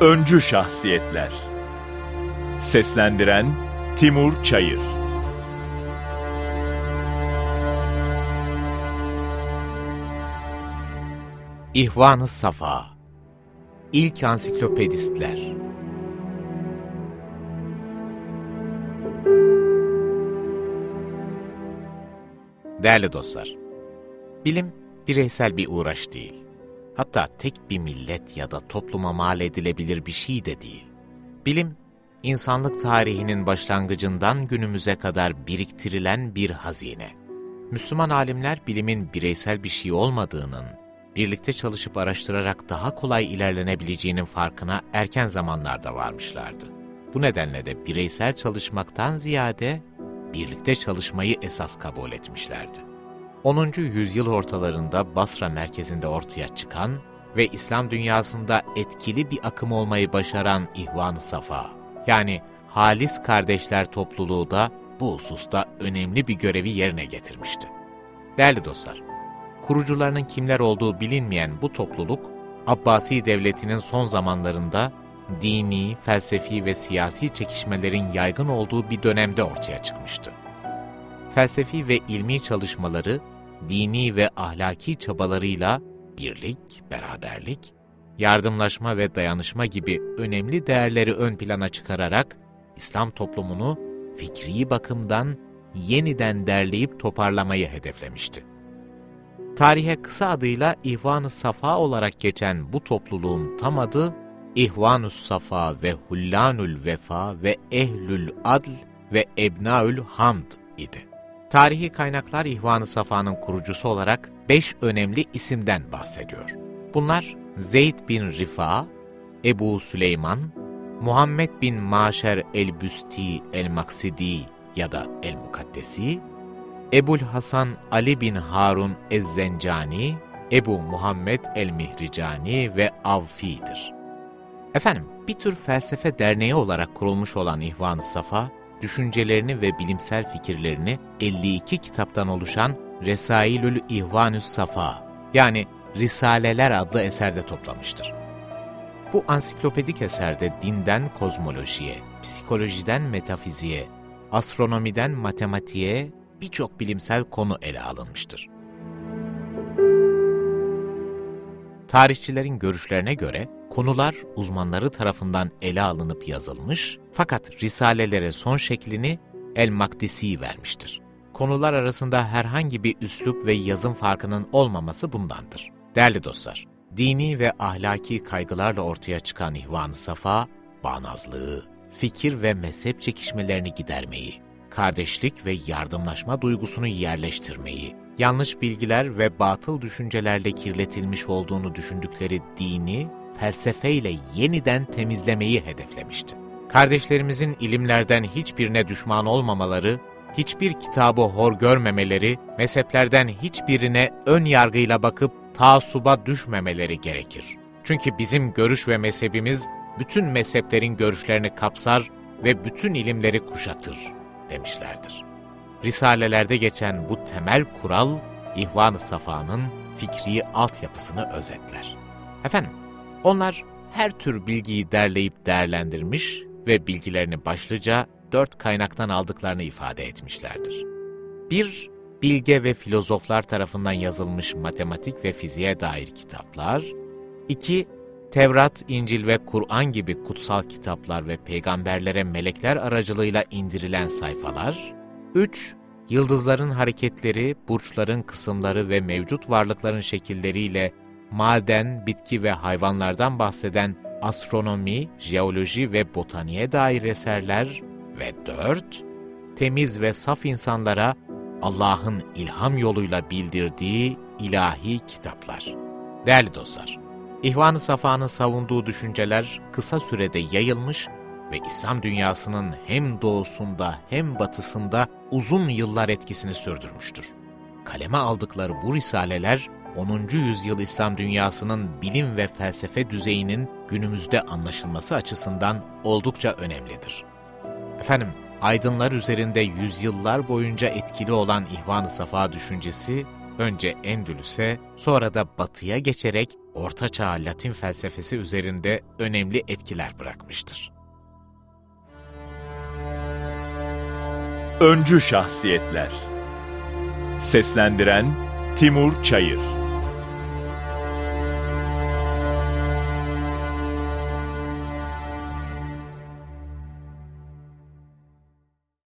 Öncü Şahsiyetler. Seslendiren Timur Çayır. İhvan-ı Safa. İlk Ansiklopedistler. Değerli dostlar, bilim bireysel bir uğraş değil. Hatta tek bir millet ya da topluma mal edilebilir bir şey de değil. Bilim, insanlık tarihinin başlangıcından günümüze kadar biriktirilen bir hazine. Müslüman alimler bilimin bireysel bir şey olmadığının, birlikte çalışıp araştırarak daha kolay ilerlenebileceğinin farkına erken zamanlarda varmışlardı. Bu nedenle de bireysel çalışmaktan ziyade birlikte çalışmayı esas kabul etmişlerdi. 10. yüzyıl ortalarında Basra merkezinde ortaya çıkan ve İslam dünyasında etkili bir akım olmayı başaran İhvan-ı Safa, yani Halis Kardeşler topluluğu da bu hususta önemli bir görevi yerine getirmişti. Değerli dostlar, kurucularının kimler olduğu bilinmeyen bu topluluk, Abbasi Devleti'nin son zamanlarında dini, felsefi ve siyasi çekişmelerin yaygın olduğu bir dönemde ortaya çıkmıştı. Felsefi ve ilmi çalışmaları, dini ve ahlaki çabalarıyla birlik, beraberlik, yardımlaşma ve dayanışma gibi önemli değerleri ön plana çıkararak İslam toplumunu fikri bakımdan yeniden derleyip toparlamayı hedeflemişti. Tarihe kısa adıyla İhvan-ı Safa olarak geçen bu topluluğun tam adı İhvanus Safa ve Hullanul Vefa ve Ehlül Adl ve Ebnaül Hamd idi. Tarihi kaynaklar İhvan-ı Safa'nın kurucusu olarak beş önemli isimden bahsediyor. Bunlar Zeyd bin Rifa, Ebu Süleyman, Muhammed bin Maşer el-Büsti el-Maksidi ya da el-Mukaddesi, Ebul Hasan Ali bin Harun ez-Zencani, Ebu Muhammed el-Mihricani ve Avfi'dir. Efendim, bir tür felsefe derneği olarak kurulmuş olan İhvan-ı Safa, düşüncelerini ve bilimsel fikirlerini 52 kitaptan oluşan Resailül İhvanü's Safa yani Risaleler adlı eserde toplamıştır. Bu ansiklopedik eserde dinden kozmolojiye, psikolojiden metafiziğe, astronomiden matematiğe birçok bilimsel konu ele alınmıştır. Tarihçilerin görüşlerine göre konular uzmanları tarafından ele alınıp yazılmış fakat risalelere son şeklini El-Makdisi vermiştir. Konular arasında herhangi bir üslup ve yazım farkının olmaması bundandır. Değerli dostlar, dini ve ahlaki kaygılarla ortaya çıkan İhvan-ı Safa, bağnazlığı, fikir ve mezhep çekişmelerini gidermeyi, kardeşlik ve yardımlaşma duygusunu yerleştirmeyi, yanlış bilgiler ve batıl düşüncelerle kirletilmiş olduğunu düşündükleri dini, felsefeyle yeniden temizlemeyi hedeflemişti. Kardeşlerimizin ilimlerden hiçbirine düşman olmamaları, hiçbir kitabı hor görmemeleri, mezheplerden hiçbirine ön yargıyla bakıp taassuba düşmemeleri gerekir. Çünkü bizim görüş ve mezhebimiz bütün mezheplerin görüşlerini kapsar ve bütün ilimleri kuşatır demişlerdir. Risalelerde geçen bu temel kural, İhvan-ı Safa'nın fikri altyapısını özetler. Efendim, onlar her tür bilgiyi derleyip değerlendirmiş ve bilgilerini başlıca dört kaynaktan aldıklarını ifade etmişlerdir. Bir, bilge ve filozoflar tarafından yazılmış matematik ve fiziğe dair kitaplar. İki, Tevrat, İncil ve Kur'an gibi kutsal kitaplar ve peygamberlere melekler aracılığıyla indirilen sayfalar. Üç, Yıldızların hareketleri, burçların kısımları ve mevcut varlıkların şekilleriyle maden, bitki ve hayvanlardan bahseden astronomi, jeoloji ve botaniğe dair eserler ve dört, temiz ve saf insanlara Allah'ın ilham yoluyla bildirdiği ilahi kitaplar. Değerli dostlar, İhvan-ı Safa'nın savunduğu düşünceler kısa sürede yayılmış ve İslam dünyasının hem doğusunda hem batısında uzun yıllar etkisini sürdürmüştür. Kaleme aldıkları bu risaleler, 10. yüzyıl İslam dünyasının bilim ve felsefe düzeyinin günümüzde anlaşılması açısından oldukça önemlidir. Efendim, aydınlar üzerinde yüzyıllar boyunca etkili olan İhvan-ı Safa düşüncesi, önce Endülüs'e, sonra da Batı'ya geçerek Orta Çağ Latin felsefesi üzerinde önemli etkiler bırakmıştır. Öncü Şahsiyetler Seslendiren Timur Çayır